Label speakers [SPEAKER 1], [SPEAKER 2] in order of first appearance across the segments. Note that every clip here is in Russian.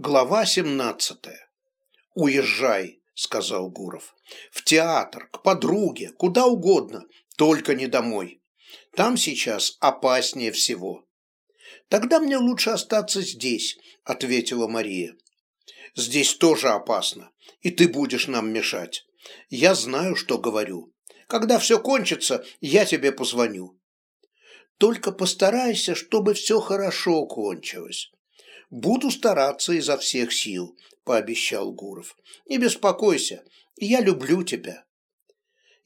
[SPEAKER 1] Глава семнадцатая. «Уезжай», — сказал Гуров. «В театр, к подруге, куда угодно, только не домой. Там сейчас опаснее всего». «Тогда мне лучше остаться здесь», — ответила Мария. «Здесь тоже опасно, и ты будешь нам мешать. Я знаю, что говорю. Когда все кончится, я тебе позвоню». «Только постарайся, чтобы все хорошо кончилось». «Буду стараться изо всех сил», – пообещал Гуров. «Не беспокойся, я люблю тебя».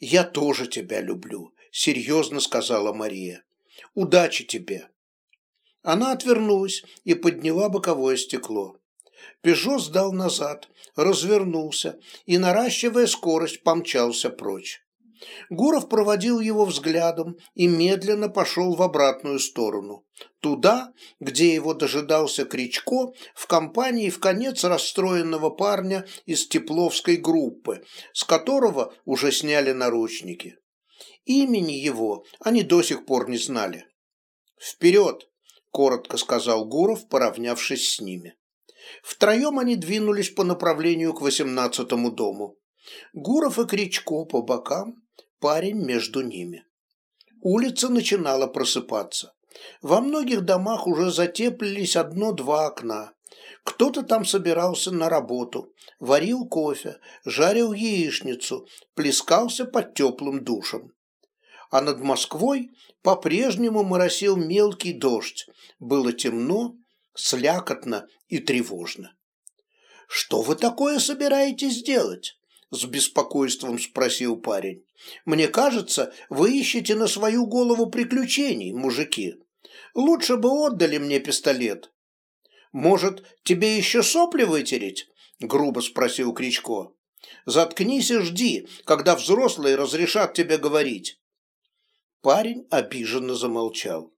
[SPEAKER 1] «Я тоже тебя люблю», – серьезно сказала Мария. «Удачи тебе». Она отвернулась и подняла боковое стекло. Пежо сдал назад, развернулся и, наращивая скорость, помчался прочь. Гуров проводил его взглядом и медленно пошел в обратную сторону, туда, где его дожидался Кричко в компании в конец расстроенного парня из Тепловской группы, с которого уже сняли наручники. Имени его они до сих пор не знали. «Вперед!» – коротко сказал Гуров, поравнявшись с ними. Втроем они двинулись по направлению к восемнадцатому дому. Гуров и Кричко по бокам, парень между ними. Улица начинала просыпаться. Во многих домах уже затеплились одно-два окна. Кто-то там собирался на работу, варил кофе, жарил яичницу, плескался под теплым душем. А над Москвой по-прежнему моросил мелкий дождь. Было темно, слякотно и тревожно. «Что вы такое собираетесь делать?» с беспокойством спросил парень. Мне кажется, вы ищете на свою голову приключений, мужики. Лучше бы отдали мне пистолет. Может, тебе еще сопли вытереть? Грубо спросил Кричко. Заткнись и жди, когда взрослые разрешат тебе говорить. Парень обиженно замолчал.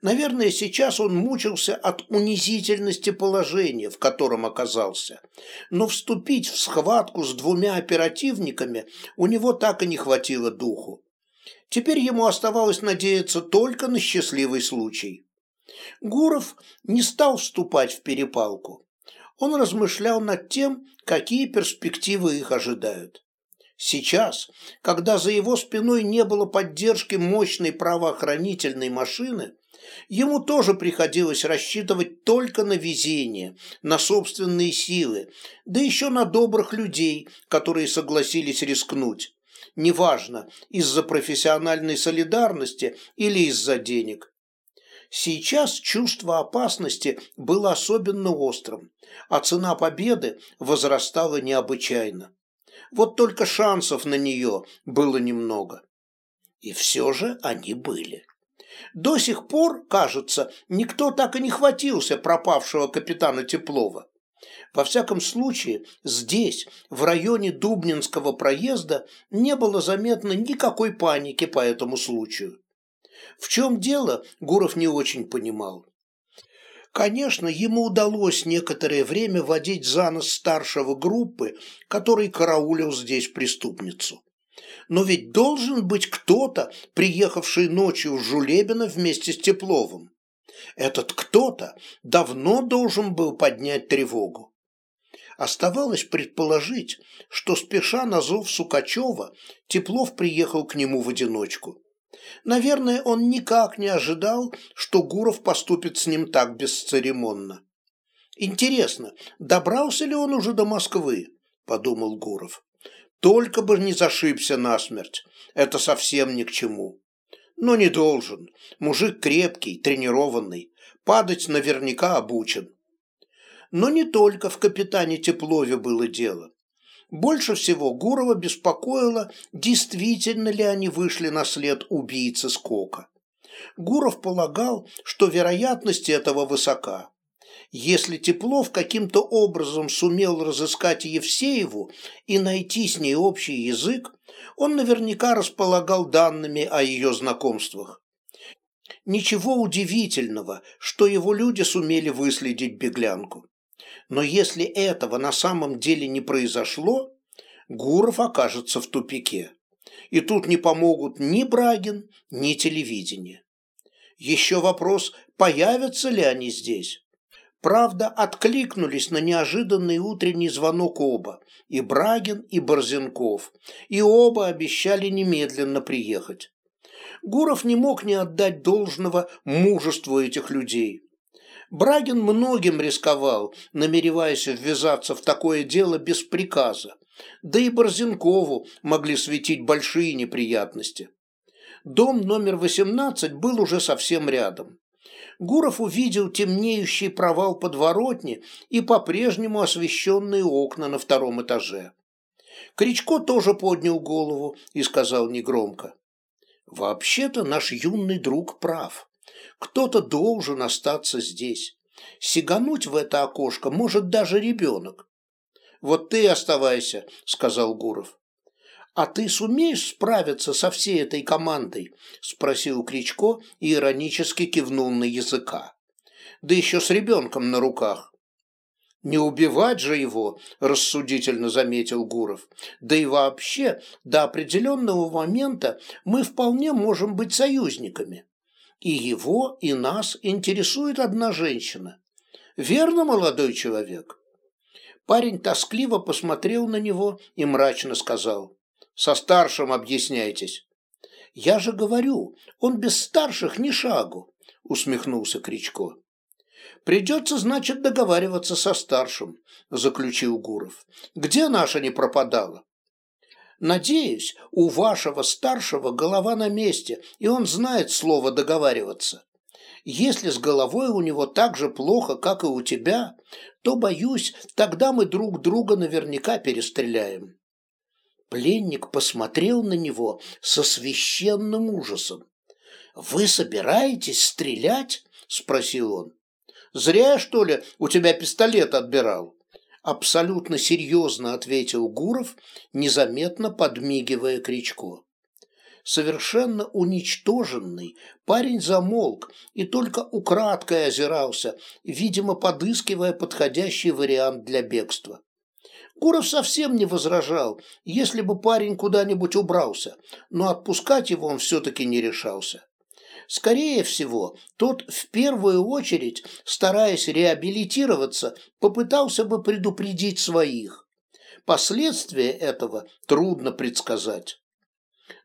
[SPEAKER 1] Наверное, сейчас он мучился от унизительности положения, в котором оказался. Но вступить в схватку с двумя оперативниками у него так и не хватило духу. Теперь ему оставалось надеяться только на счастливый случай. Гуров не стал вступать в перепалку. Он размышлял над тем, какие перспективы их ожидают. Сейчас, когда за его спиной не было поддержки мощной правоохранительной машины, ему тоже приходилось рассчитывать только на везение, на собственные силы, да еще на добрых людей, которые согласились рискнуть. Неважно, из-за профессиональной солидарности или из-за денег. Сейчас чувство опасности было особенно острым, а цена победы возрастала необычайно. Вот только шансов на нее было немного. И все же они были. До сих пор, кажется, никто так и не хватился пропавшего капитана Теплова. Во всяком случае, здесь, в районе Дубнинского проезда, не было заметно никакой паники по этому случаю. В чем дело, Гуров не очень понимал. Конечно, ему удалось некоторое время водить за нос старшего группы, который караулил здесь преступницу. Но ведь должен быть кто-то, приехавший ночью в Жулебино вместе с Тепловым. Этот кто-то давно должен был поднять тревогу. Оставалось предположить, что, спеша на зов Сукачева, Теплов приехал к нему в одиночку. Наверное, он никак не ожидал, что Гуров поступит с ним так бесцеремонно. «Интересно, добрался ли он уже до Москвы?» – подумал Гуров. «Только бы не зашибся насмерть, это совсем ни к чему. Но не должен, мужик крепкий, тренированный, падать наверняка обучен». Но не только в капитане Теплове было дело. Больше всего Гурова беспокоило, действительно ли они вышли на след убийцы Скока. Гуров полагал, что вероятность этого высока. Если Теплов каким-то образом сумел разыскать Евсееву и найти с ней общий язык, он наверняка располагал данными о ее знакомствах. Ничего удивительного, что его люди сумели выследить беглянку. Но если этого на самом деле не произошло, Гуров окажется в тупике. И тут не помогут ни Брагин, ни телевидение. Еще вопрос, появятся ли они здесь. Правда, откликнулись на неожиданный утренний звонок оба, и Брагин, и Борзенков, и оба обещали немедленно приехать. Гуров не мог не отдать должного мужеству этих людей. Брагин многим рисковал, намереваясь ввязаться в такое дело без приказа, да и Борзенкову могли светить большие неприятности. Дом номер 18 был уже совсем рядом. Гуров увидел темнеющий провал подворотни и по-прежнему освещенные окна на втором этаже. Кричко тоже поднял голову и сказал негромко. «Вообще-то наш юный друг прав. Кто-то должен остаться здесь. Сигануть в это окошко может даже ребенок. «Вот ты оставайся», — сказал Гуров. «А ты сумеешь справиться со всей этой командой?» – спросил Кричко и иронически кивнул на языка. «Да еще с ребенком на руках». «Не убивать же его», – рассудительно заметил Гуров. «Да и вообще, до определенного момента мы вполне можем быть союзниками. И его, и нас интересует одна женщина. Верно, молодой человек?» Парень тоскливо посмотрел на него и мрачно сказал – со старшим объясняйтесь. Я же говорю, он без старших ни шагу, усмехнулся Кричко. Придется, значит, договариваться со старшим, заключил Гуров. Где наша не пропадала? Надеюсь, у вашего старшего голова на месте, и он знает слово договариваться. Если с головой у него так же плохо, как и у тебя, то, боюсь, тогда мы друг друга наверняка перестреляем. Пленник посмотрел на него со священным ужасом. «Вы собираетесь стрелять?» – спросил он. «Зря, что ли, у тебя пистолет отбирал?» Абсолютно серьезно ответил Гуров, незаметно подмигивая Кричко. Совершенно уничтоженный, парень замолк и только украдкой озирался, видимо, подыскивая подходящий вариант для бегства. Гуров совсем не возражал, если бы парень куда-нибудь убрался, но отпускать его он все-таки не решался. Скорее всего, тот в первую очередь, стараясь реабилитироваться, попытался бы предупредить своих. Последствия этого трудно предсказать.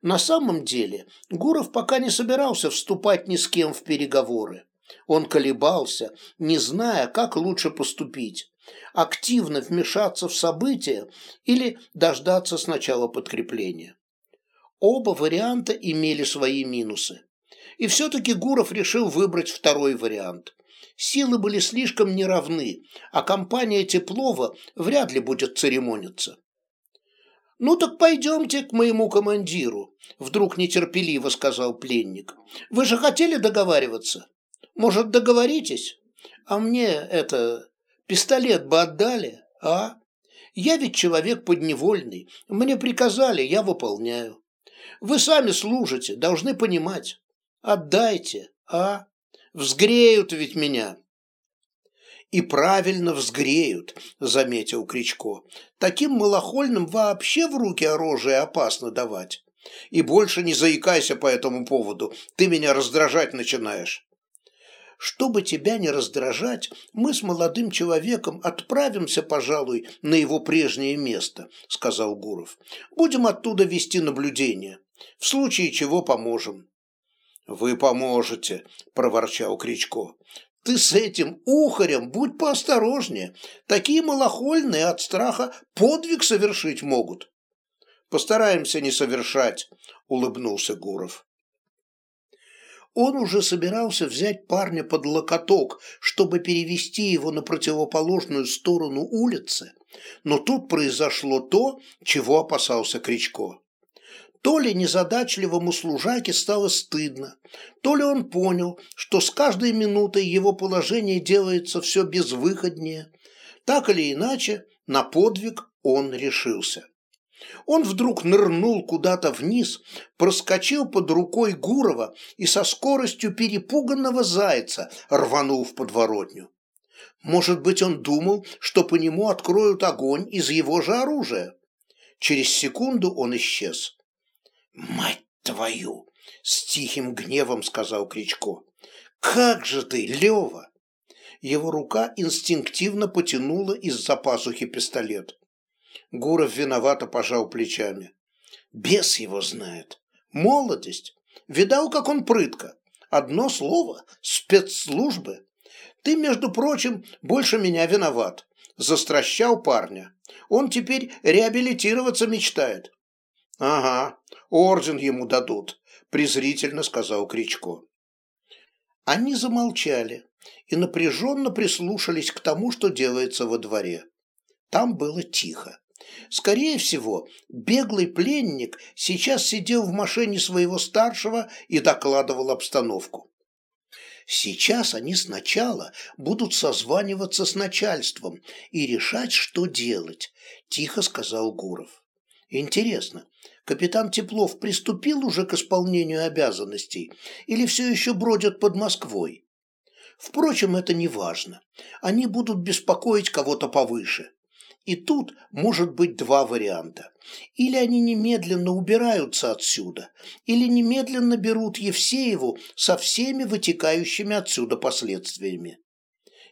[SPEAKER 1] На самом деле, Гуров пока не собирался вступать ни с кем в переговоры. Он колебался, не зная, как лучше поступить активно вмешаться в события или дождаться сначала подкрепления. Оба варианта имели свои минусы. И все-таки Гуров решил выбрать второй вариант. Силы были слишком неравны, а компания Теплова вряд ли будет церемониться. «Ну так пойдемте к моему командиру», – вдруг нетерпеливо сказал пленник. «Вы же хотели договариваться? Может, договоритесь? А мне это Пистолет бы отдали, а? Я ведь человек подневольный. Мне приказали, я выполняю. Вы сами служите, должны понимать. Отдайте, а? Взгреют ведь меня. И правильно взгреют, заметил Кричко. Таким малохольным вообще в руки оружие опасно давать. И больше не заикайся по этому поводу, ты меня раздражать начинаешь. Чтобы тебя не раздражать, мы с молодым человеком отправимся, пожалуй, на его прежнее место, сказал Гуров. Будем оттуда вести наблюдение. В случае чего поможем. Вы поможете, проворчал Кричко. Ты с этим ухарем будь поосторожнее. Такие малохольные от страха подвиг совершить могут. Постараемся не совершать, улыбнулся Гуров. Он уже собирался взять парня под локоток, чтобы перевести его на противоположную сторону улицы, но тут произошло то, чего опасался Кричко. То ли незадачливому служаке стало стыдно, то ли он понял, что с каждой минутой его положение делается все безвыходнее. Так или иначе, на подвиг он решился. Он вдруг нырнул куда-то вниз, проскочил под рукой Гурова и со скоростью перепуганного зайца рванул в подворотню. Может быть, он думал, что по нему откроют огонь из его же оружия. Через секунду он исчез. «Мать твою!» — с тихим гневом сказал Кричко. «Как же ты, Лева!» Его рука инстинктивно потянула из-за пасухи пистолет. Гуров виновато пожал плечами. Бес его знает. Молодость. Видал, как он прытко. Одно слово – спецслужбы. Ты, между прочим, больше меня виноват. Застращал парня. Он теперь реабилитироваться мечтает. Ага, орден ему дадут, презрительно сказал Кричко. Они замолчали и напряженно прислушались к тому, что делается во дворе. Там было тихо. Скорее всего, беглый пленник сейчас сидел в машине своего старшего и докладывал обстановку. Сейчас они сначала будут созваниваться с начальством и решать, что делать, тихо сказал Гуров. Интересно, капитан Теплов приступил уже к исполнению обязанностей или все еще бродят под Москвой? Впрочем, это не важно. Они будут беспокоить кого-то повыше. И тут может быть два варианта. Или они немедленно убираются отсюда, или немедленно берут Евсееву со всеми вытекающими отсюда последствиями.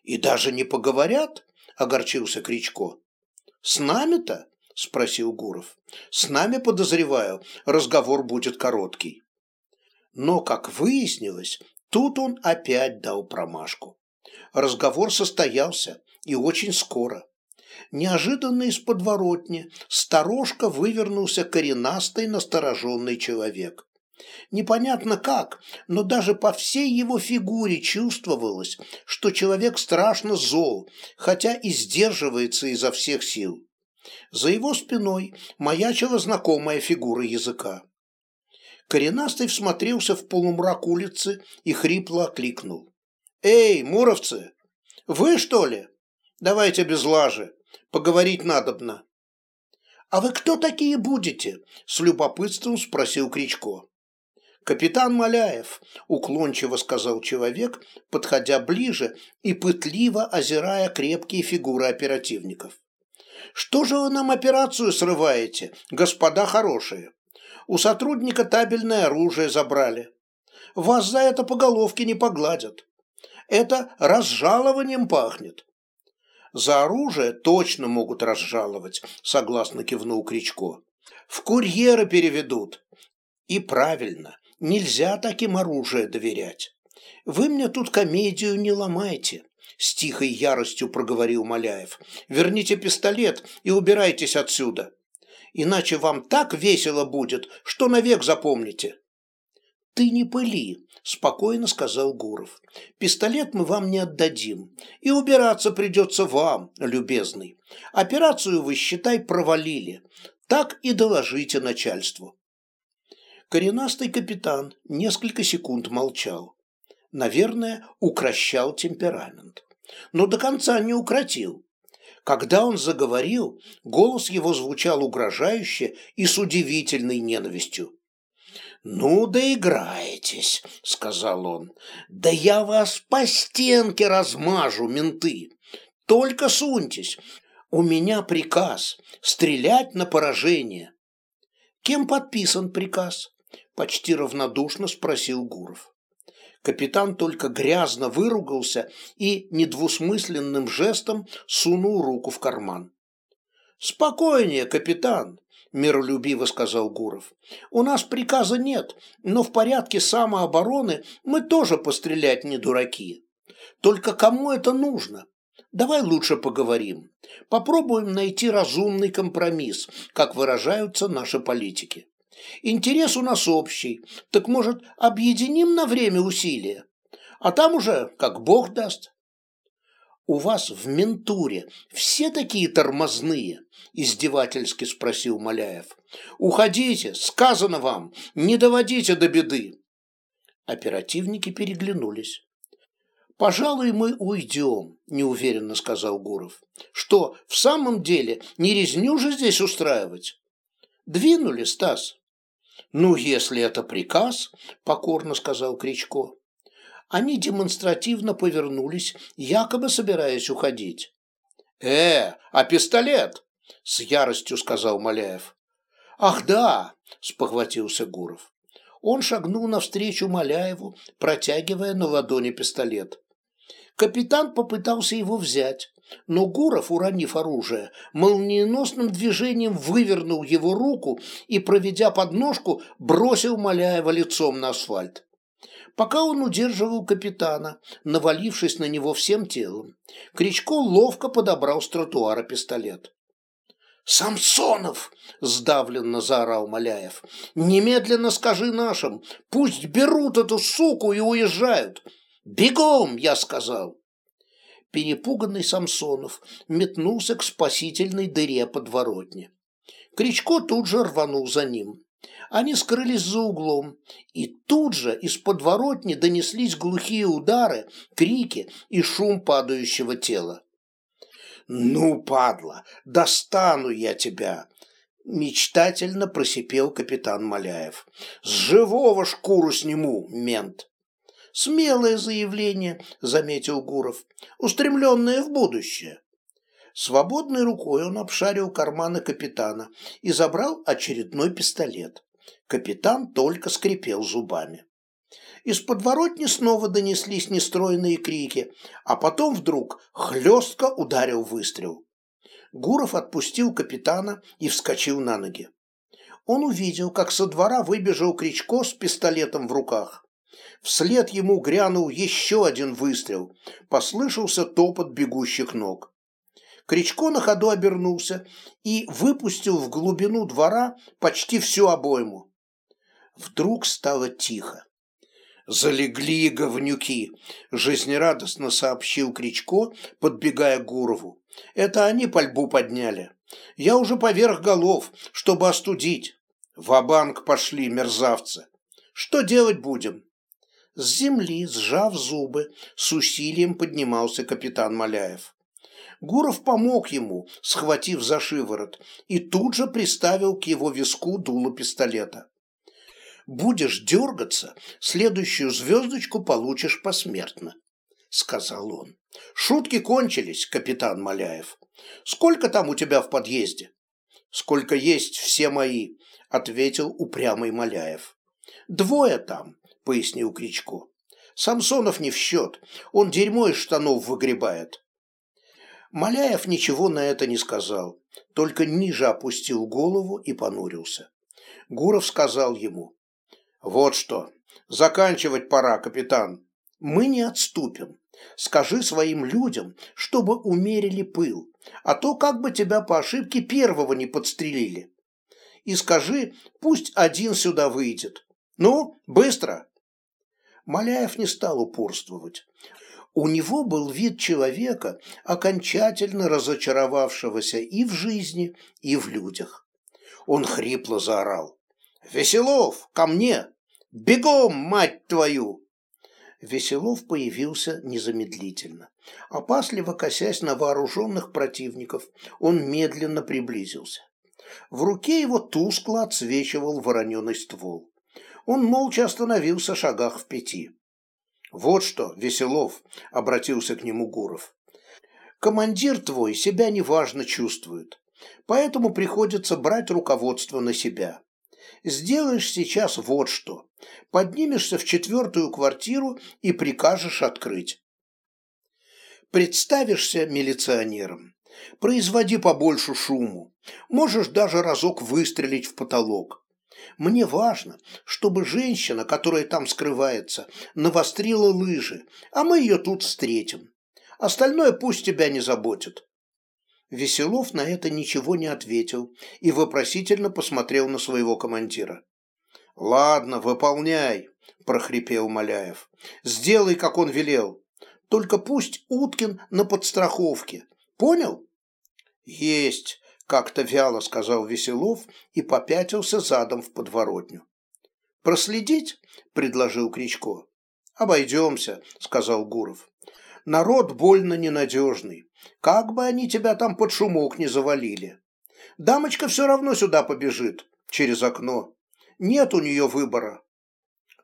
[SPEAKER 1] «И даже не поговорят?» – огорчился Кричко. «С нами-то?» – спросил Гуров. «С нами, подозреваю, разговор будет короткий». Но, как выяснилось, тут он опять дал промашку. Разговор состоялся, и очень скоро – неожиданно из подворотни сторожка вывернулся коренастый настороженный человек. Непонятно как, но даже по всей его фигуре чувствовалось, что человек страшно зол, хотя и сдерживается изо всех сил. За его спиной маячила знакомая фигура языка. Коренастый всмотрелся в полумрак улицы и хрипло окликнул. «Эй, муровцы, вы что ли? Давайте без лажи, Поговорить надобно. «А вы кто такие будете?» – с любопытством спросил Кричко. «Капитан Маляев», – уклончиво сказал человек, подходя ближе и пытливо озирая крепкие фигуры оперативников. «Что же вы нам операцию срываете, господа хорошие? У сотрудника табельное оружие забрали. Вас за это по головке не погладят. Это разжалованием пахнет. За оружие точно могут разжаловать, согласно кивнул Кричко. В курьеры переведут. И правильно, нельзя таким оружие доверять. Вы мне тут комедию не ломайте, с тихой яростью проговорил Маляев. Верните пистолет и убирайтесь отсюда. Иначе вам так весело будет, что навек запомните. Ты не пыли, – спокойно сказал Гуров. «Пистолет мы вам не отдадим, и убираться придется вам, любезный. Операцию вы, считай, провалили. Так и доложите начальству». Коренастый капитан несколько секунд молчал. Наверное, укращал темперамент. Но до конца не укротил. Когда он заговорил, голос его звучал угрожающе и с удивительной ненавистью. «Ну, доиграетесь», — сказал он. «Да я вас по стенке размажу, менты. Только суньтесь. У меня приказ стрелять на поражение». «Кем подписан приказ?» — почти равнодушно спросил Гуров. Капитан только грязно выругался и недвусмысленным жестом сунул руку в карман. «Спокойнее, капитан миролюбиво сказал Гуров. У нас приказа нет, но в порядке самообороны мы тоже пострелять не дураки. Только кому это нужно? Давай лучше поговорим. Попробуем найти разумный компромисс, как выражаются наши политики. Интерес у нас общий, так, может, объединим на время усилия? А там уже, как Бог даст у вас в ментуре все такие тормозные?» – издевательски спросил Маляев. «Уходите, сказано вам, не доводите до беды». Оперативники переглянулись. «Пожалуй, мы уйдем», – неуверенно сказал Гуров. «Что, в самом деле, не резню же здесь устраивать?» «Двинули, Стас?» «Ну, если это приказ», – покорно сказал Кричко они демонстративно повернулись, якобы собираясь уходить. «Э, а пистолет?» – с яростью сказал Маляев. «Ах да!» – спохватился Гуров. Он шагнул навстречу Маляеву, протягивая на ладони пистолет. Капитан попытался его взять, но Гуров, уронив оружие, молниеносным движением вывернул его руку и, проведя подножку, бросил Маляева лицом на асфальт. Пока он удерживал капитана, навалившись на него всем телом, Кричко ловко подобрал с тротуара пистолет. «Самсонов!» – сдавленно заорал Маляев. «Немедленно скажи нашим, пусть берут эту суку и уезжают! Бегом, я сказал!» Перепуганный Самсонов метнулся к спасительной дыре подворотни. Кричко тут же рванул за ним. Они скрылись за углом, и тут же из подворотни донеслись глухие удары, крики и шум падающего тела. «Ну, падла, достану я тебя!» Мечтательно просипел капитан Маляев. «С живого шкуру сниму, мент!» «Смелое заявление», — заметил Гуров, «устремленное в будущее». Свободной рукой он обшарил карманы капитана и забрал очередной пистолет. Капитан только скрипел зубами. Из подворотни снова донеслись нестройные крики, а потом вдруг хлестко ударил выстрел. Гуров отпустил капитана и вскочил на ноги. Он увидел, как со двора выбежал Кричко с пистолетом в руках. Вслед ему грянул еще один выстрел. Послышался топот бегущих ног. Кричко на ходу обернулся и выпустил в глубину двора почти всю обойму. Вдруг стало тихо. «Залегли говнюки!» – жизнерадостно сообщил Кричко, подбегая к Гурову. «Это они пальбу подняли. Я уже поверх голов, чтобы остудить. В-банк пошли, мерзавцы. Что делать будем?» С земли, сжав зубы, с усилием поднимался капитан Маляев. Гуров помог ему, схватив за шиворот, и тут же приставил к его виску дуло пистолета будешь дергаться, следующую звездочку получишь посмертно», — сказал он. «Шутки кончились, капитан Маляев. Сколько там у тебя в подъезде?» «Сколько есть все мои», — ответил упрямый Маляев. «Двое там», — пояснил Кричко. «Самсонов не в счет, он дерьмо из штанов выгребает». Маляев ничего на это не сказал, только ниже опустил голову и понурился. Гуров сказал ему, вот что. Заканчивать пора, капитан. Мы не отступим. Скажи своим людям, чтобы умерили пыл, а то как бы тебя по ошибке первого не подстрелили. И скажи, пусть один сюда выйдет. Ну, быстро. Маляев не стал упорствовать. У него был вид человека, окончательно разочаровавшегося и в жизни, и в людях. Он хрипло заорал. «Веселов, ко мне! Бегом, мать твою!» Веселов появился незамедлительно. Опасливо косясь на вооруженных противников, он медленно приблизился. В руке его тускло отсвечивал вороненый ствол. Он молча остановился шагах в пяти. «Вот что, Веселов», — обратился к нему Гуров, — «командир твой себя неважно чувствует, поэтому приходится брать руководство на себя сделаешь сейчас вот что. Поднимешься в четвертую квартиру и прикажешь открыть. Представишься милиционером. Производи побольше шуму. Можешь даже разок выстрелить в потолок. Мне важно, чтобы женщина, которая там скрывается, навострила лыжи, а мы ее тут встретим. Остальное пусть тебя не заботит. Веселов на это ничего не ответил и вопросительно посмотрел на своего командира. «Ладно, выполняй», – прохрипел Маляев. «Сделай, как он велел. Только пусть Уткин на подстраховке. Понял?» «Есть», – как-то вяло сказал Веселов и попятился задом в подворотню. «Проследить?» – предложил Кричко. «Обойдемся», – сказал Гуров. «Народ больно ненадежный. Как бы они тебя там под шумок не завалили. Дамочка все равно сюда побежит, через окно. Нет у нее выбора.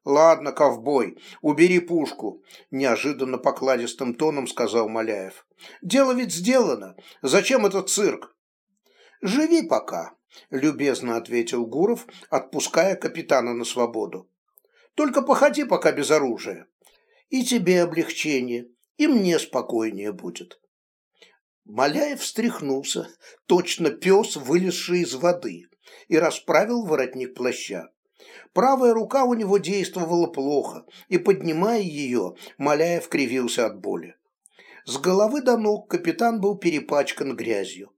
[SPEAKER 1] Ладно, ковбой, убери пушку, неожиданно покладистым тоном сказал Маляев. Дело ведь сделано. Зачем этот цирк? Живи пока, любезно ответил Гуров, отпуская капитана на свободу. Только походи пока без оружия. И тебе облегчение, и мне спокойнее будет. Маляев встряхнулся, точно пес, вылезший из воды, и расправил воротник плаща. Правая рука у него действовала плохо, и, поднимая ее, Маляев кривился от боли. С головы до ног капитан был перепачкан грязью.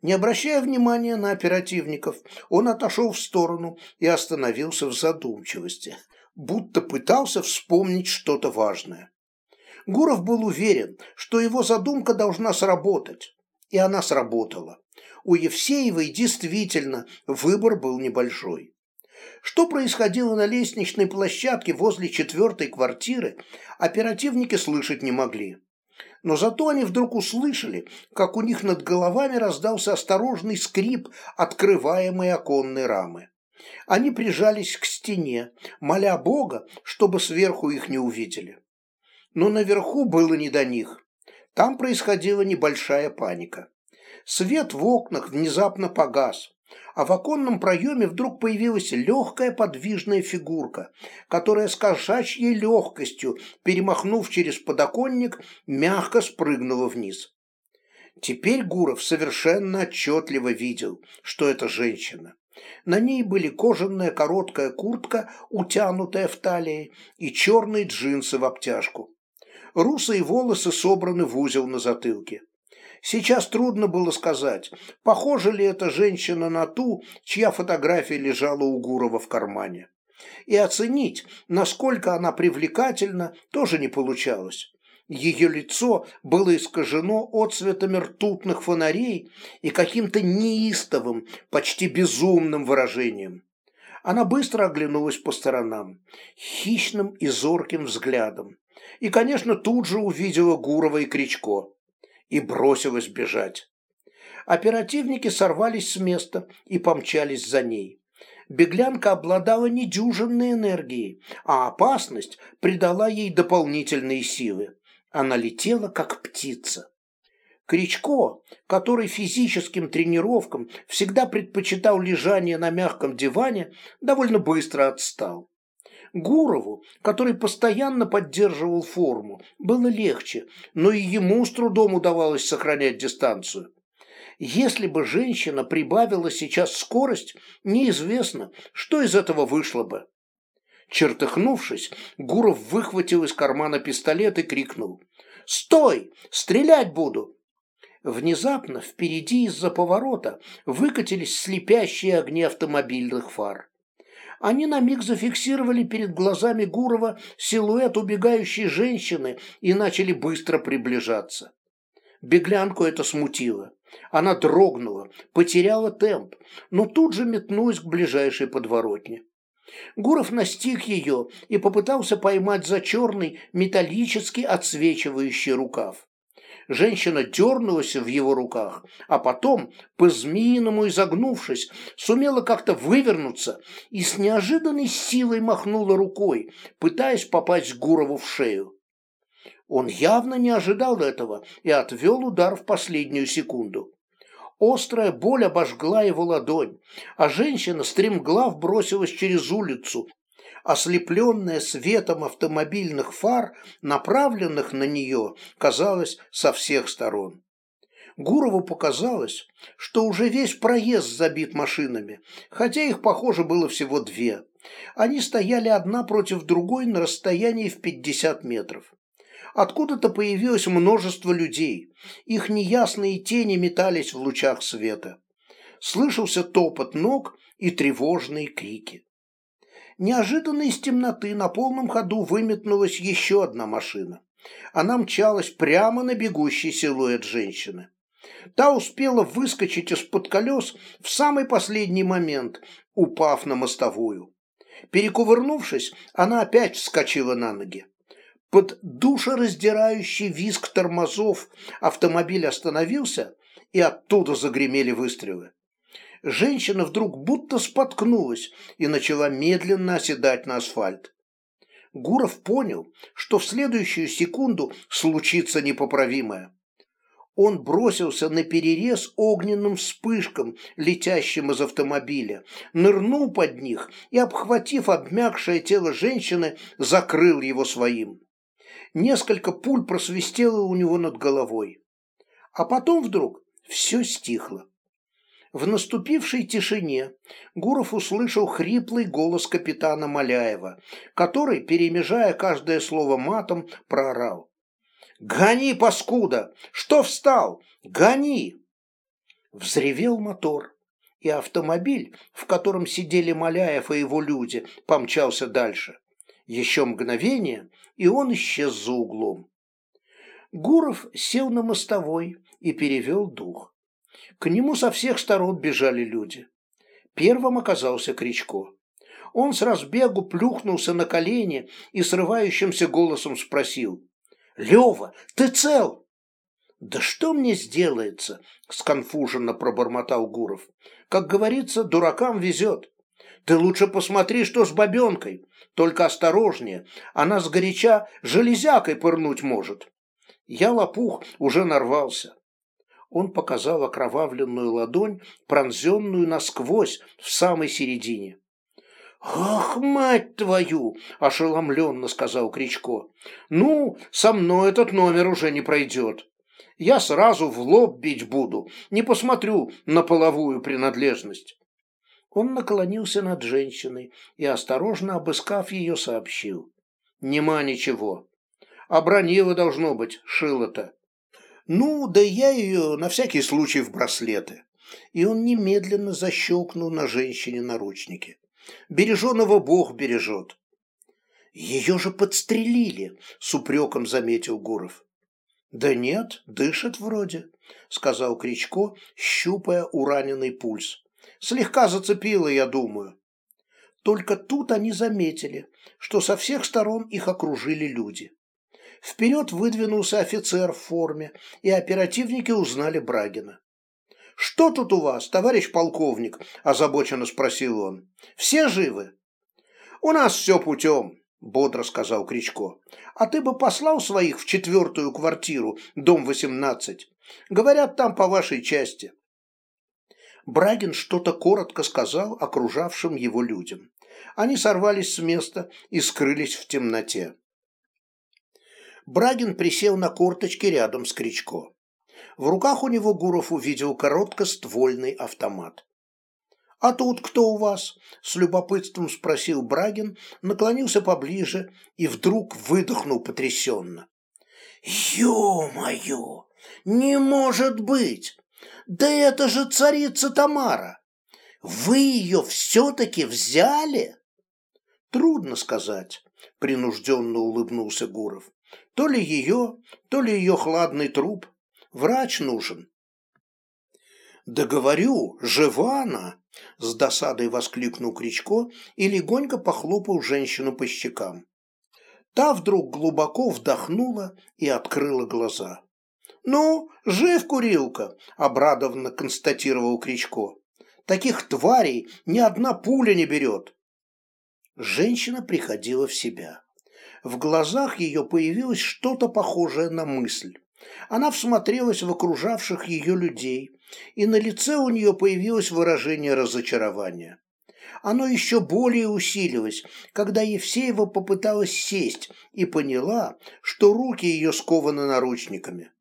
[SPEAKER 1] Не обращая внимания на оперативников, он отошел в сторону и остановился в задумчивости, будто пытался вспомнить что-то важное. Гуров был уверен, что его задумка должна сработать, и она сработала. У Евсеевой действительно выбор был небольшой. Что происходило на лестничной площадке возле четвертой квартиры, оперативники слышать не могли но зато они вдруг услышали, как у них над головами раздался осторожный скрип открываемой оконной рамы. Они прижались к стене, моля Бога, чтобы сверху их не увидели. Но наверху было не до них. Там происходила небольшая паника. Свет в окнах внезапно погас а в оконном проеме вдруг появилась легкая подвижная фигурка, которая с кошачьей легкостью, перемахнув через подоконник, мягко спрыгнула вниз. Теперь Гуров совершенно отчетливо видел, что это женщина. На ней были кожаная короткая куртка, утянутая в талии, и черные джинсы в обтяжку. Русые волосы собраны в узел на затылке. Сейчас трудно было сказать, похожа ли эта женщина на ту, чья фотография лежала у Гурова в кармане. И оценить, насколько она привлекательна, тоже не получалось. Ее лицо было искажено отцветами ртутных фонарей и каким-то неистовым, почти безумным выражением. Она быстро оглянулась по сторонам, хищным и зорким взглядом. И, конечно, тут же увидела Гурова и Кричко и бросилась бежать. Оперативники сорвались с места и помчались за ней. Беглянка обладала недюжинной энергией, а опасность придала ей дополнительные силы. Она летела, как птица. Кричко, который физическим тренировкам всегда предпочитал лежание на мягком диване, довольно быстро отстал. Гурову, который постоянно поддерживал форму, было легче, но и ему с трудом удавалось сохранять дистанцию. Если бы женщина прибавила сейчас скорость, неизвестно, что из этого вышло бы. Чертыхнувшись, Гуров выхватил из кармана пистолет и крикнул. «Стой! Стрелять буду!» Внезапно впереди из-за поворота выкатились слепящие огни автомобильных фар они на миг зафиксировали перед глазами Гурова силуэт убегающей женщины и начали быстро приближаться. Беглянку это смутило. Она дрогнула, потеряла темп, но тут же метнулась к ближайшей подворотне. Гуров настиг ее и попытался поймать за черный металлически отсвечивающий рукав. Женщина дернулась в его руках, а потом, по-змеиному изогнувшись, сумела как-то вывернуться и с неожиданной силой махнула рукой, пытаясь попасть Гурову в шею. Он явно не ожидал этого и отвел удар в последнюю секунду. Острая боль обожгла его ладонь, а женщина стремглав бросилась через улицу, ослепленная светом автомобильных фар, направленных на нее, казалось, со всех сторон. Гурову показалось, что уже весь проезд забит машинами, хотя их, похоже, было всего две. Они стояли одна против другой на расстоянии в 50 метров. Откуда-то появилось множество людей. Их неясные тени метались в лучах света. Слышался топот ног и тревожные крики. Неожиданно из темноты на полном ходу выметнулась еще одна машина. Она мчалась прямо на бегущий силуэт женщины. Та успела выскочить из-под колес в самый последний момент, упав на мостовую. Перекувырнувшись, она опять вскочила на ноги. Под душераздирающий визг тормозов автомобиль остановился, и оттуда загремели выстрелы женщина вдруг будто споткнулась и начала медленно оседать на асфальт. Гуров понял, что в следующую секунду случится непоправимое. Он бросился на перерез огненным вспышкам, летящим из автомобиля, нырнул под них и, обхватив обмякшее тело женщины, закрыл его своим. Несколько пуль просвистело у него над головой. А потом вдруг все стихло. В наступившей тишине Гуров услышал хриплый голос капитана Маляева, который, перемежая каждое слово матом, проорал. «Гони, паскуда! Что встал? Гони!» Взревел мотор, и автомобиль, в котором сидели Маляев и его люди, помчался дальше. Еще мгновение, и он исчез за углом. Гуров сел на мостовой и перевел дух. К нему со всех сторон бежали люди. Первым оказался Кричко. Он с разбегу плюхнулся на колени и срывающимся голосом спросил. «Лева, ты цел?» «Да что мне сделается?» – сконфуженно пробормотал Гуров. «Как говорится, дуракам везет. Ты лучше посмотри, что с бабенкой. Только осторожнее, она сгоряча железякой пырнуть может». Я лопух уже нарвался. Он показал окровавленную ладонь, пронзенную насквозь в самой середине. «Ах, мать твою!» – ошеломленно сказал Кричко. «Ну, со мной этот номер уже не пройдет. Я сразу в лоб бить буду, не посмотрю на половую принадлежность». Он наклонился над женщиной и, осторожно обыскав ее, сообщил. «Нема ничего. Обронила, должно быть, шило-то. Ну, да я ее на всякий случай в браслеты. И он немедленно защелкнул на женщине наручники. Береженого Бог бережет. Ее же подстрелили, с упреком заметил Гуров. Да нет, дышит вроде, сказал Кричко, щупая ураненный пульс. Слегка зацепило, я думаю. Только тут они заметили, что со всех сторон их окружили люди. Вперед выдвинулся офицер в форме, и оперативники узнали Брагина. «Что тут у вас, товарищ полковник?» – озабоченно спросил он. «Все живы?» «У нас все путем», – бодро сказал Кричко. «А ты бы послал своих в четвертую квартиру, дом 18. Говорят, там по вашей части». Брагин что-то коротко сказал окружавшим его людям. Они сорвались с места и скрылись в темноте. Брагин присел на корточки рядом с Кричко. В руках у него Гуров увидел короткоствольный автомат. «А тут кто у вас?» – с любопытством спросил Брагин, наклонился поближе и вдруг выдохнул потрясенно. «Ё-моё! Не может быть! Да это же царица Тамара! Вы ее все-таки взяли?» «Трудно сказать», – принужденно улыбнулся Гуров. То ли ее, то ли ее хладный труп. Врач нужен. «Да говорю, жива она!» – с досадой воскликнул Кричко и легонько похлопал женщину по щекам. Та вдруг глубоко вдохнула и открыла глаза. «Ну, жив курилка!» – обрадованно констатировал Кричко. «Таких тварей ни одна пуля не берет!» Женщина приходила в себя. В глазах ее появилось что-то похожее на мысль. Она всмотрелась в окружавших ее людей, и на лице у нее появилось выражение разочарования. Оно еще более усилилось, когда Евсеева попыталась сесть и поняла, что руки ее скованы наручниками.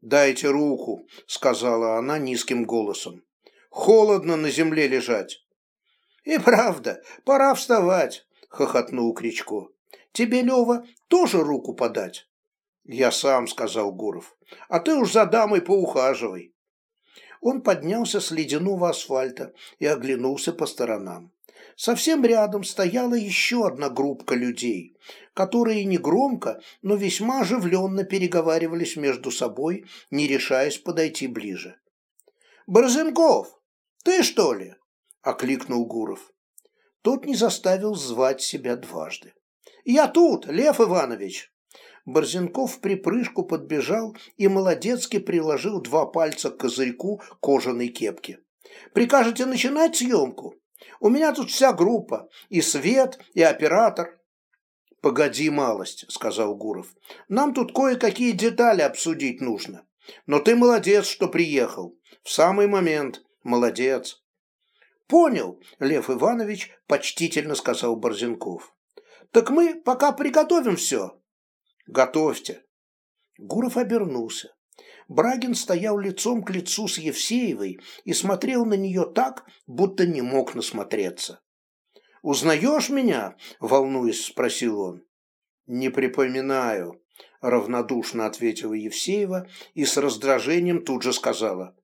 [SPEAKER 1] «Дайте руку», — сказала она низким голосом. «Холодно на земле лежать». «И правда, пора вставать», — хохотнул Кричко. Тебе, Лева, тоже руку подать?» «Я сам», — сказал Гуров. «А ты уж за дамой поухаживай». Он поднялся с ледяного асфальта и оглянулся по сторонам. Совсем рядом стояла еще одна группка людей, которые негромко, но весьма оживленно переговаривались между собой, не решаясь подойти ближе. «Борзенков, ты что ли?» – окликнул Гуров. Тот не заставил звать себя дважды. «Я тут, Лев Иванович!» Борзенков в припрыжку подбежал и молодецки приложил два пальца к козырьку кожаной кепки. «Прикажете начинать съемку? У меня тут вся группа, и свет, и оператор». «Погоди малость», — сказал Гуров. «Нам тут кое-какие детали обсудить нужно. Но ты молодец, что приехал. В самый момент. Молодец». «Понял», — Лев Иванович почтительно сказал Борзенков. Так мы пока приготовим все. Готовьте. Гуров обернулся. Брагин стоял лицом к лицу с Евсеевой и смотрел на нее так, будто не мог насмотреться. «Узнаешь меня?» – волнуясь, спросил он. «Не припоминаю», – равнодушно ответила Евсеева и с раздражением тут же сказала.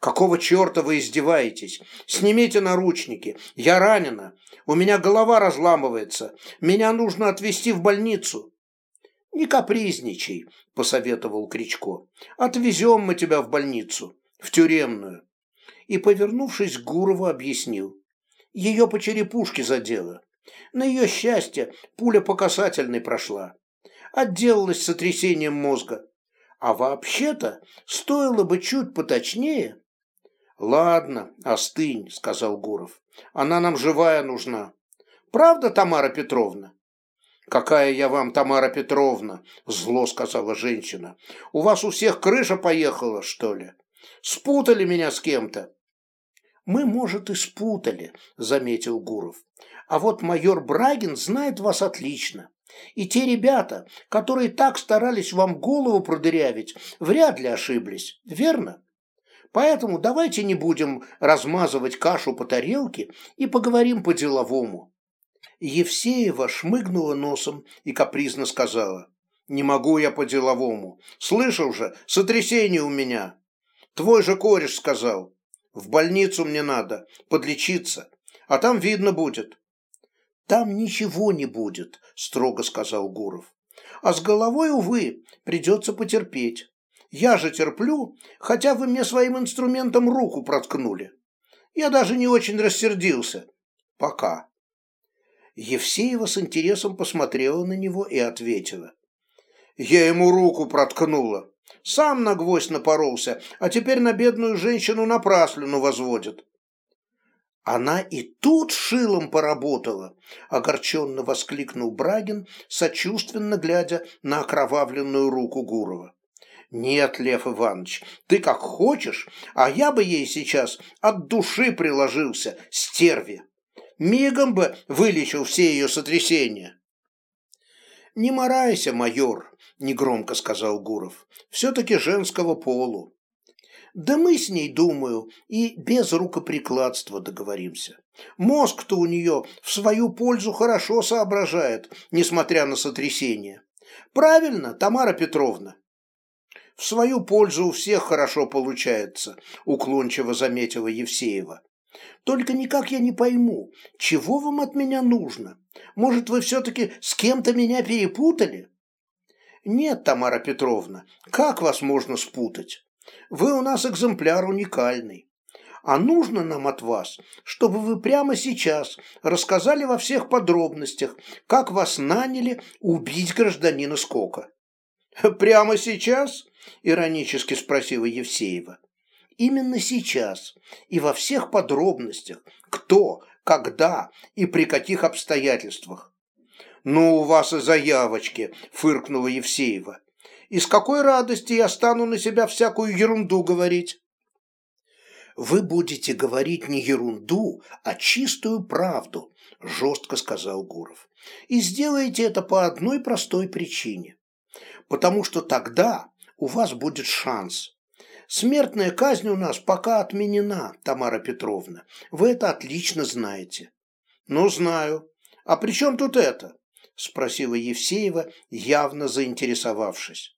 [SPEAKER 1] «Какого черта вы издеваетесь? Снимите наручники. Я ранена. У меня голова разламывается. Меня нужно отвезти в больницу». «Не капризничай», – посоветовал Кричко. «Отвезем мы тебя в больницу, в тюремную». И, повернувшись Гурову, объяснил. Ее по черепушке задело. На ее счастье пуля по касательной прошла. Отделалась сотрясением мозга. А вообще-то стоило бы чуть поточнее. «Ладно, остынь», — сказал Гуров. «Она нам живая нужна. Правда, Тамара Петровна?» «Какая я вам, Тамара Петровна?» – зло сказала женщина. «У вас у всех крыша поехала, что ли? Спутали меня с кем-то?» «Мы, может, и спутали», – заметил Гуров. «А вот майор Брагин знает вас отлично. И те ребята, которые так старались вам голову продырявить, вряд ли ошиблись, верно? Поэтому давайте не будем размазывать кашу по тарелке и поговорим по-деловому. Евсеева шмыгнула носом и капризно сказала. «Не могу я по-деловому. Слышал же, сотрясение у меня. Твой же кореш сказал. В больницу мне надо, подлечиться. А там видно будет». «Там ничего не будет», – строго сказал Гуров. «А с головой, увы, придется потерпеть. Я же терплю, хотя вы мне своим инструментом руку проткнули. Я даже не очень рассердился. Пока». Евсеева с интересом посмотрела на него и ответила. «Я ему руку проткнула. Сам на гвоздь напоролся, а теперь на бедную женщину напраслину возводит». «Она и тут шилом поработала!» – огорченно воскликнул Брагин, сочувственно глядя на окровавленную руку Гурова. «Нет, Лев Иванович, ты как хочешь, а я бы ей сейчас от души приложился, стерви!» мигом бы вылечил все ее сотрясения. «Не морайся, майор», – негромко сказал Гуров. «Все-таки женского полу». «Да мы с ней, думаю, и без рукоприкладства договоримся. Мозг-то у нее в свою пользу хорошо соображает, несмотря на сотрясение. Правильно, Тамара Петровна?» «В свою пользу у всех хорошо получается», – уклончиво заметила Евсеева. Только никак я не пойму, чего вам от меня нужно? Может, вы все-таки с кем-то меня перепутали? Нет, Тамара Петровна, как вас можно спутать? Вы у нас экземпляр уникальный. А нужно нам от вас, чтобы вы прямо сейчас рассказали во всех подробностях, как вас наняли убить гражданина Скока. «Прямо сейчас?» – иронически спросила Евсеева именно сейчас и во всех подробностях, кто, когда и при каких обстоятельствах. «Ну, у вас и заявочки», – фыркнула Евсеева. «И с какой радости я стану на себя всякую ерунду говорить?» «Вы будете говорить не ерунду, а чистую правду», – жестко сказал Гуров. «И сделаете это по одной простой причине. Потому что тогда у вас будет шанс. Смертная казнь у нас пока отменена, Тамара Петровна. Вы это отлично знаете. Ну, знаю. А при чем тут это? Спросила Евсеева, явно заинтересовавшись.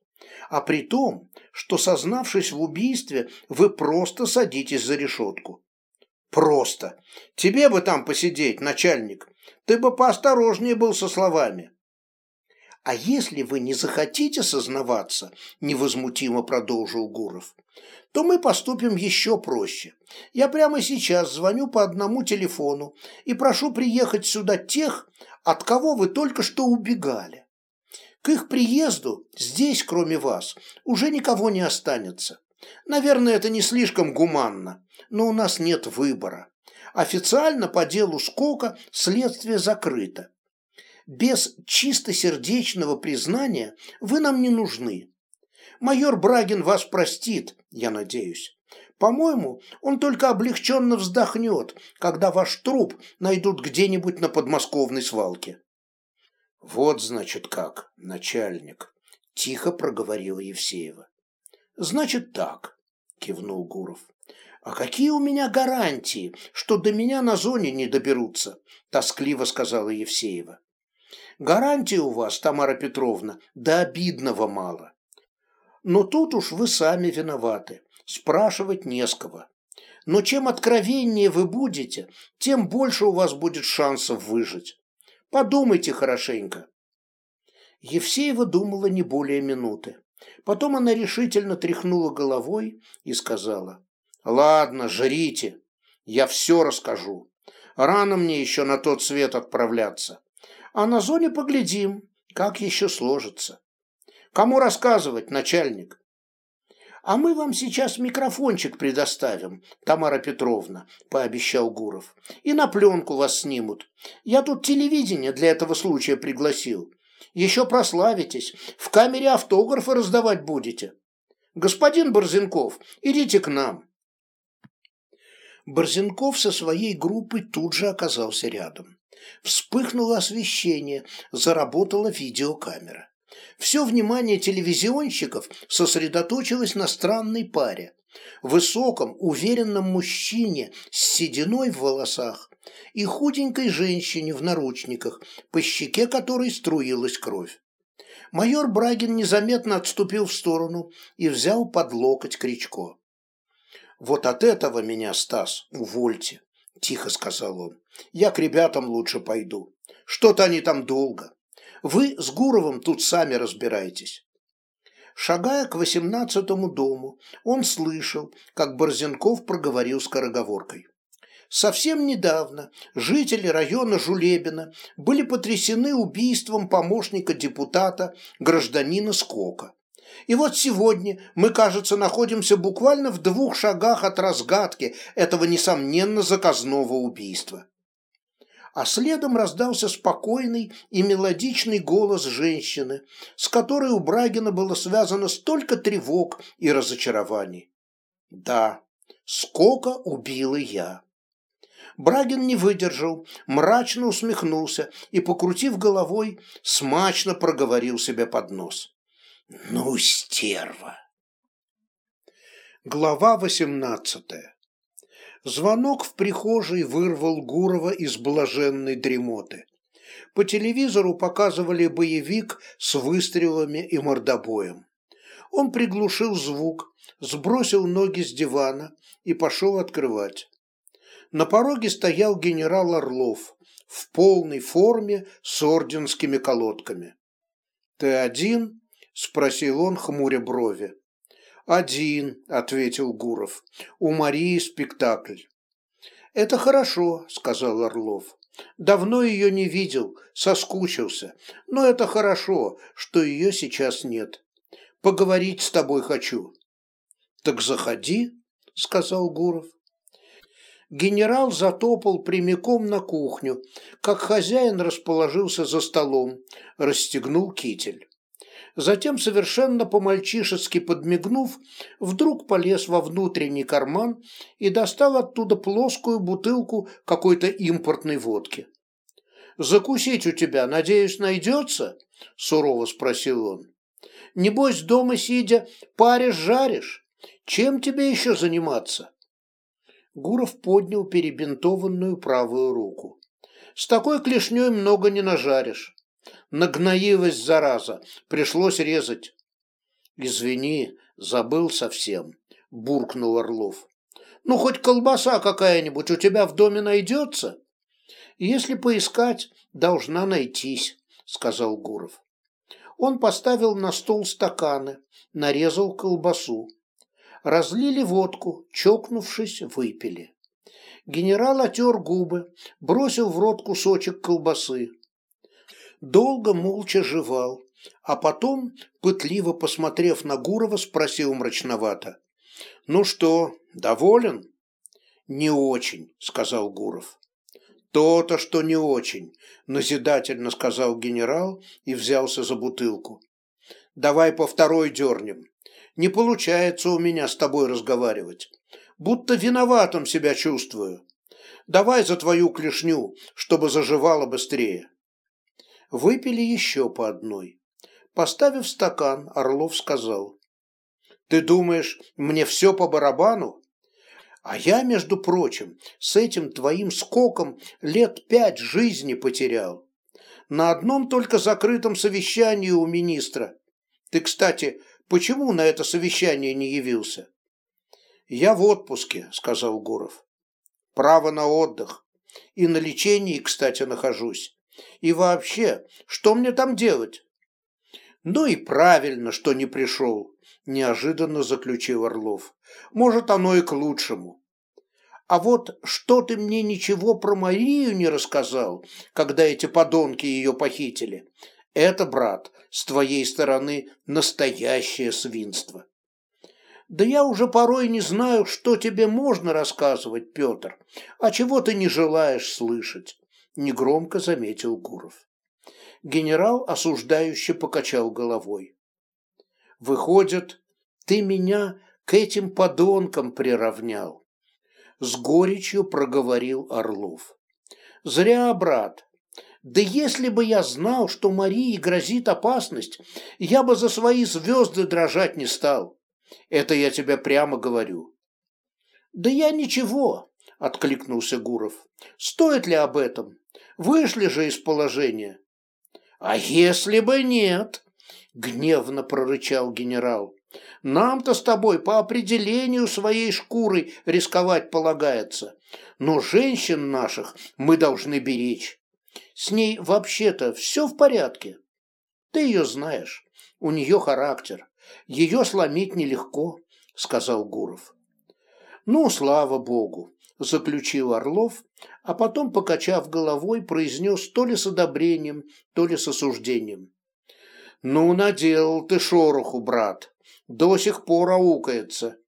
[SPEAKER 1] А при том, что, сознавшись в убийстве, вы просто садитесь за решетку. Просто. Тебе бы там посидеть, начальник. Ты бы поосторожнее был со словами. А если вы не захотите сознаваться, невозмутимо продолжил Гуров, то мы поступим еще проще. Я прямо сейчас звоню по одному телефону и прошу приехать сюда тех, от кого вы только что убегали. К их приезду здесь, кроме вас, уже никого не останется. Наверное, это не слишком гуманно, но у нас нет выбора. Официально по делу Скока следствие закрыто. Без чистосердечного признания вы нам не нужны. Майор Брагин вас простит, я надеюсь. По-моему, он только облегченно вздохнет, когда ваш труп найдут где-нибудь на подмосковной свалке. Вот, значит, как, начальник, – тихо проговорила Евсеева. «Значит так», – кивнул Гуров. «А какие у меня гарантии, что до меня на зоне не доберутся?» – тоскливо сказала Евсеева. «Гарантии у вас, Тамара Петровна, до обидного мало. Но тут уж вы сами виноваты, спрашивать не с кого. Но чем откровеннее вы будете, тем больше у вас будет шансов выжить. Подумайте хорошенько». Евсеева думала не более минуты. Потом она решительно тряхнула головой и сказала, «Ладно, жрите, я все расскажу. Рано мне еще на тот свет отправляться. А на зоне поглядим, как еще сложится. Кому рассказывать, начальник?» «А мы вам сейчас микрофончик предоставим, Тамара Петровна», – пообещал Гуров. «И на пленку вас снимут. Я тут телевидение для этого случая пригласил. Еще прославитесь, в камере автографы раздавать будете. Господин Борзенков, идите к нам». Борзенков со своей группой тут же оказался рядом. Вспыхнуло освещение, заработала видеокамера. Все внимание телевизионщиков сосредоточилось на странной паре. Высоком, уверенном мужчине с сединой в волосах и худенькой женщине в наручниках, по щеке которой струилась кровь. Майор Брагин незаметно отступил в сторону и взял под локоть Кричко. «Вот от этого меня, Стас, увольте», – тихо сказал он. «Я к ребятам лучше пойду. Что-то они там долго. Вы с Гуровым тут сами разбирайтесь». Шагая к восемнадцатому дому, он слышал, как Борзенков проговорил скороговоркой. Совсем недавно жители района Жулебина были потрясены убийством помощника депутата гражданина Скока. И вот сегодня мы, кажется, находимся буквально в двух шагах от разгадки этого, несомненно, заказного убийства. А следом раздался спокойный и мелодичный голос женщины, с которой у Брагина было связано столько тревог и разочарований. Да, сколько убила я. Брагин не выдержал, мрачно усмехнулся и, покрутив головой, смачно проговорил себе под нос. «Ну, стерва!» Глава восемнадцатая Звонок в прихожей вырвал Гурова из блаженной дремоты. По телевизору показывали боевик с выстрелами и мордобоем. Он приглушил звук, сбросил ноги с дивана и пошел открывать. На пороге стоял генерал Орлов в полной форме с орденскими колодками. «Ты один?» – спросил он, хмуря брови. «Один», – ответил Гуров. «У Марии спектакль». «Это хорошо», – сказал Орлов. «Давно ее не видел, соскучился. Но это хорошо, что ее сейчас нет. Поговорить с тобой хочу». «Так заходи», – сказал Гуров генерал затопал прямиком на кухню, как хозяин расположился за столом, расстегнул китель. Затем, совершенно по-мальчишески подмигнув, вдруг полез во внутренний карман и достал оттуда плоскую бутылку какой-то импортной водки. «Закусить у тебя, надеюсь, найдется?» – сурово спросил он. «Небось, дома сидя, паришь-жаришь? Чем тебе еще заниматься?» Гуров поднял перебинтованную правую руку. «С такой клешней много не нажаришь. Нагноилась, зараза, пришлось резать». «Извини, забыл совсем», – буркнул Орлов. «Ну, хоть колбаса какая-нибудь у тебя в доме найдется?» «Если поискать, должна найтись», – сказал Гуров. Он поставил на стол стаканы, нарезал колбасу разлили водку, чокнувшись, выпили. Генерал отер губы, бросил в рот кусочек колбасы. Долго молча жевал, а потом, пытливо посмотрев на Гурова, спросил мрачновато. «Ну что, доволен?» «Не очень», — сказал Гуров. «То-то, что не очень», — назидательно сказал генерал и взялся за бутылку. «Давай по второй дернем. Не получается у меня с тобой разговаривать. Будто виноватым себя чувствую. Давай за твою клешню, чтобы заживало быстрее. Выпили еще по одной. Поставив стакан, Орлов сказал. «Ты думаешь, мне все по барабану? А я, между прочим, с этим твоим скоком лет пять жизни потерял. На одном только закрытом совещании у министра. Ты, кстати, почему на это совещание не явился?» «Я в отпуске», — сказал Гуров. «Право на отдых. И на лечении, кстати, нахожусь. И вообще, что мне там делать?» «Ну и правильно, что не пришел», – неожиданно заключил Орлов. «Может, оно и к лучшему. А вот что ты мне ничего про Марию не рассказал, когда эти подонки ее похитили? Это, брат, с твоей стороны настоящее свинство». «Да я уже порой не знаю, что тебе можно рассказывать, Петр, а чего ты не желаешь слышать», – негромко заметил Гуров. Генерал осуждающе покачал головой. «Выходит, ты меня к этим подонкам приравнял», – с горечью проговорил Орлов. «Зря, брат. Да если бы я знал, что Марии грозит опасность, я бы за свои звезды дрожать не стал. Это я тебе прямо говорю». «Да я ничего», – откликнулся Гуров. «Стоит ли об этом? Вышли же из положения. «А если бы нет?» – гневно прорычал генерал. «Нам-то с тобой по определению своей шкурой рисковать полагается, но женщин наших мы должны беречь. С ней вообще-то все в порядке. Ты ее знаешь, у нее характер, ее сломить нелегко», – сказал Гуров. «Ну, слава богу», – заключил Орлов а потом, покачав головой, произнес то ли с одобрением, то ли с осуждением. «Ну, наделал ты шороху, брат. До сих пор аукается».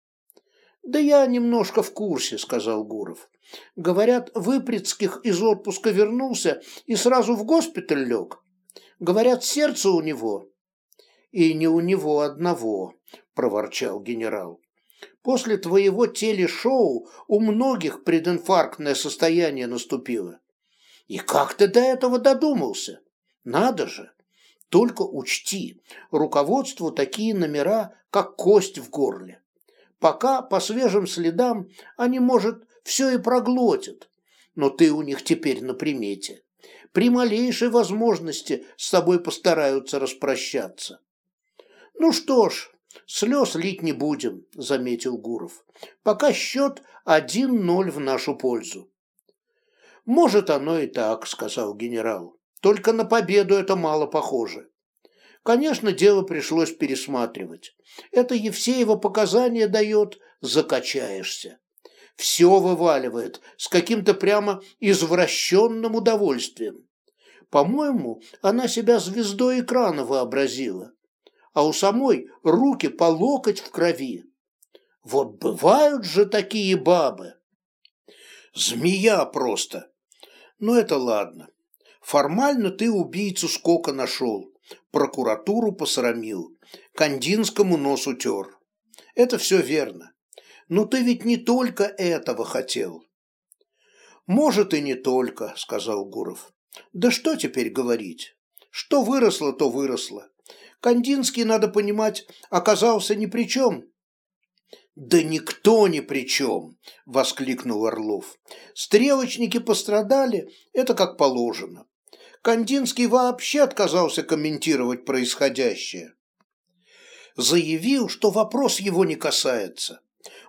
[SPEAKER 1] «Да я немножко в курсе», — сказал Гуров. «Говорят, Выпрецких из отпуска вернулся и сразу в госпиталь лег. Говорят, сердце у него». «И не у него одного», — проворчал генерал. После твоего телешоу у многих прединфарктное состояние наступило. И как ты до этого додумался? Надо же! Только учти, руководству такие номера, как кость в горле. Пока по свежим следам они, может, все и проглотят, но ты у них теперь на примете. При малейшей возможности с тобой постараются распрощаться. Ну что ж, «Слез лить не будем», – заметил Гуров. «Пока счет один ноль в нашу пользу». «Может, оно и так», – сказал генерал. «Только на победу это мало похоже». Конечно, дело пришлось пересматривать. Это Евсеева показания дает, закачаешься. Все вываливает с каким-то прямо извращенным удовольствием. По-моему, она себя звездой экрана вообразила а у самой руки по локоть в крови. Вот бывают же такие бабы. Змея просто. Но это ладно. Формально ты убийцу сколько нашел, прокуратуру посрамил, Кандинскому нос утер. Это все верно. Но ты ведь не только этого хотел. Может и не только, сказал Гуров. Да что теперь говорить? Что выросло, то выросло. Кандинский, надо понимать, оказался ни при чем. «Да никто ни при чем!» – воскликнул Орлов. «Стрелочники пострадали, это как положено. Кандинский вообще отказался комментировать происходящее. Заявил, что вопрос его не касается.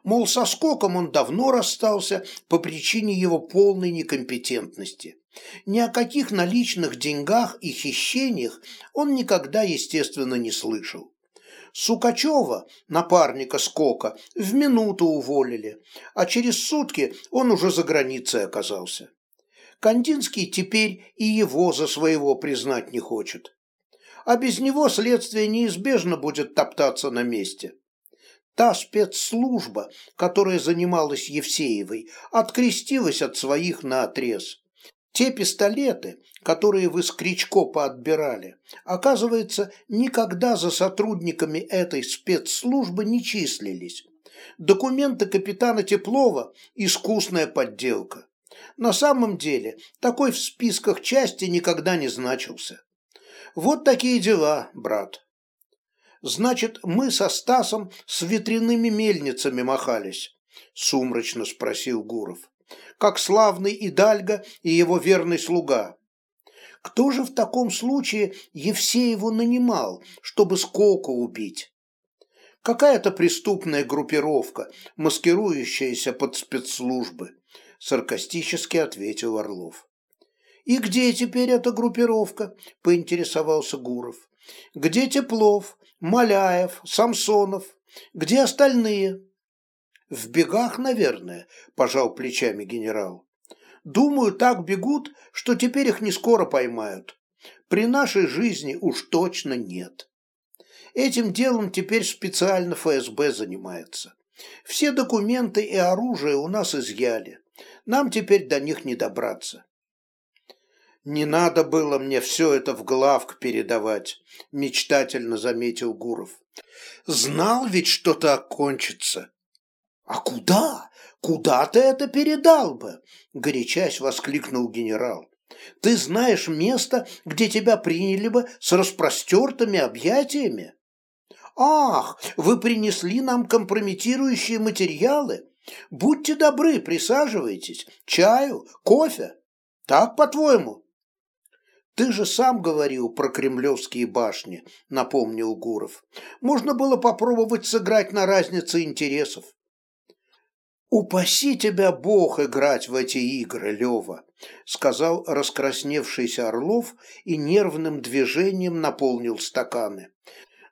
[SPEAKER 1] Мол, со скоком он давно расстался по причине его полной некомпетентности. Ни о каких наличных деньгах и хищениях он никогда, естественно, не слышал. Сукачева, напарника Скока, в минуту уволили, а через сутки он уже за границей оказался. Кандинский теперь и его за своего признать не хочет. А без него следствие неизбежно будет топтаться на месте. Та спецслужба, которая занималась Евсеевой, открестилась от своих наотрез. Те пистолеты, которые вы с Кричко поотбирали, оказывается, никогда за сотрудниками этой спецслужбы не числились. Документы капитана Теплова – искусная подделка. На самом деле, такой в списках части никогда не значился. Вот такие дела, брат. Значит, мы со Стасом с ветряными мельницами махались? Сумрачно спросил Гуров. Как славный Идальго и его верный слуга. Кто же в таком случае Евсееву нанимал, чтобы Скока убить? Какая-то преступная группировка, маскирующаяся под спецслужбы, саркастически ответил Орлов. «И где теперь эта группировка?» – поинтересовался Гуров. «Где Теплов, Маляев, Самсонов? Где остальные?» «В бегах, наверное», – пожал плечами генерал. «Думаю, так бегут, что теперь их не скоро поймают. При нашей жизни уж точно нет. Этим делом теперь специально ФСБ занимается. Все документы и оружие у нас изъяли. Нам теперь до них не добраться. «Не надо было мне все это в главк передавать», – мечтательно заметил Гуров. «Знал ведь, что так кончится». «А куда? Куда ты это передал бы?» – горячась воскликнул генерал. «Ты знаешь место, где тебя приняли бы с распростертыми объятиями?» «Ах, вы принесли нам компрометирующие материалы? Будьте добры, присаживайтесь. Чаю, кофе. Так, по-твоему?» «Ты же сам говорил про кремлевские башни», — напомнил Гуров. «Можно было попробовать сыграть на разнице интересов». «Упаси тебя Бог играть в эти игры, Лева», — сказал раскрасневшийся Орлов и нервным движением наполнил стаканы.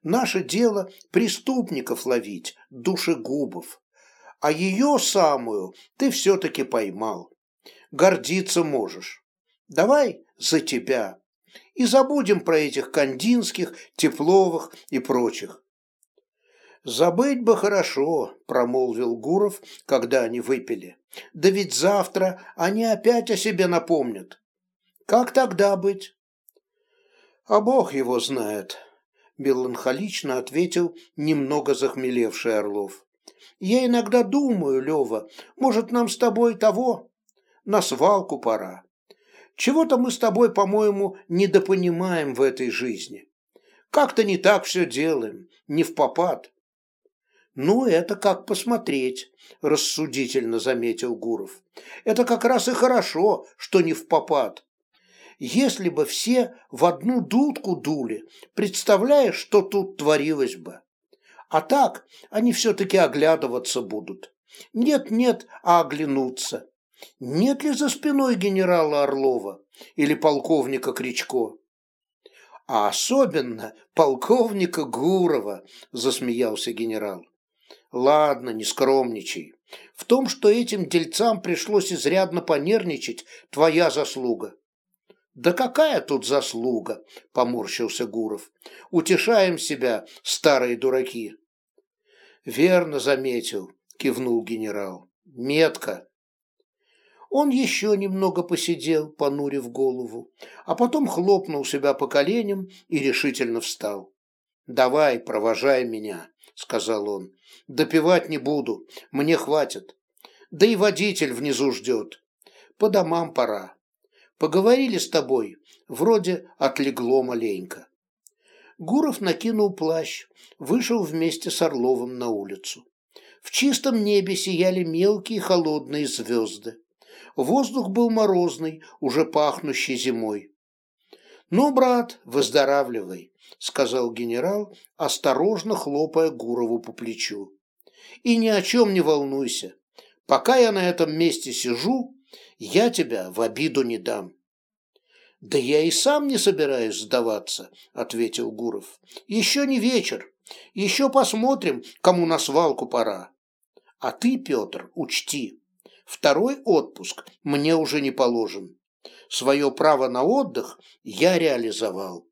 [SPEAKER 1] «Наше дело преступников ловить, душегубов. А ее самую ты все-таки поймал. Гордиться можешь. Давай за тебя. И забудем про этих Кандинских, Тепловых и прочих. «Забыть бы хорошо», – промолвил Гуров, когда они выпили. «Да ведь завтра они опять о себе напомнят. Как тогда быть?» «А Бог его знает», – меланхолично ответил немного захмелевший Орлов. «Я иногда думаю, Лева, может, нам с тобой того? На свалку пора. Чего-то мы с тобой, по-моему, недопонимаем в этой жизни. Как-то не так все делаем, не в попад. Ну, это как посмотреть, рассудительно заметил Гуров. Это как раз и хорошо, что не в попад. Если бы все в одну дудку дули, представляешь, что тут творилось бы? А так они все-таки оглядываться будут. Нет-нет, а оглянуться. Нет ли за спиной генерала Орлова или полковника Кричко? А особенно полковника Гурова, засмеялся генерал. Ладно, не скромничай. В том, что этим дельцам пришлось изрядно понервничать, твоя заслуга. Да какая тут заслуга, поморщился Гуров. Утешаем себя, старые дураки. Верно заметил, кивнул генерал. Метко. Он еще немного посидел, понурив голову, а потом хлопнул себя по коленям и решительно встал. «Давай, провожай меня», — сказал он. «Допивать не буду, мне хватит. Да и водитель внизу ждет. По домам пора. Поговорили с тобой, вроде отлегло маленько». Гуров накинул плащ, вышел вместе с Орловым на улицу. В чистом небе сияли мелкие холодные звезды. Воздух был морозный, уже пахнущий зимой. «Ну, брат, выздоравливай», — сказал генерал, осторожно хлопая Гурову по плечу. «И ни о чем не волнуйся. Пока я на этом месте сижу, я тебя в обиду не дам». «Да я и сам не собираюсь сдаваться», — ответил Гуров. «Еще не вечер. Еще посмотрим, кому на свалку пора. А ты, Петр, учти, Второй отпуск мне уже не положен. Свое право на отдых я реализовал.